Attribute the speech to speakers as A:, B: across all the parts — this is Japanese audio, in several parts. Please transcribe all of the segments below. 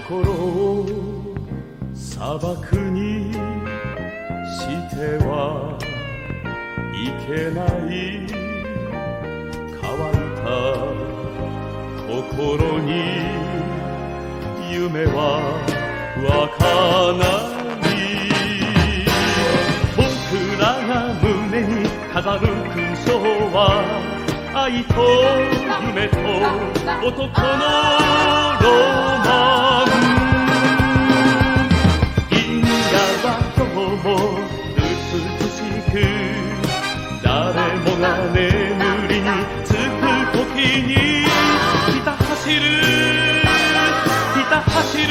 A: 心を砂漠にしてはいけない乾いた心に夢は湧かない。僕らが胸に飾る勲章は愛と夢と男のも美しく誰もが眠りにつく時にひた走るひた走る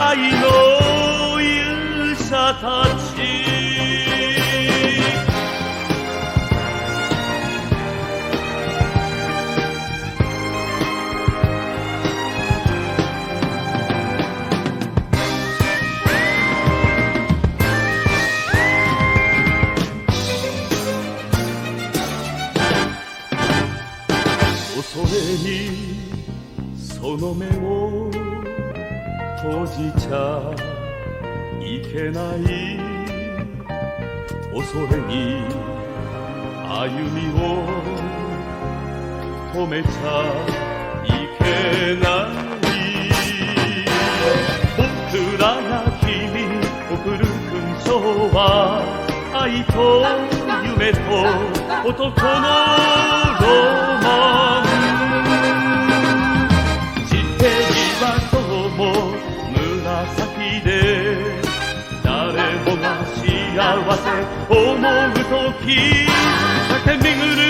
A: 愛の勇者たち。恐れにその目を閉じちゃいけない恐れに歩みを止めちゃいけない僕らが君に送る勲章は愛と夢と男のロマも紫で誰もが幸せ思う時駆け巡る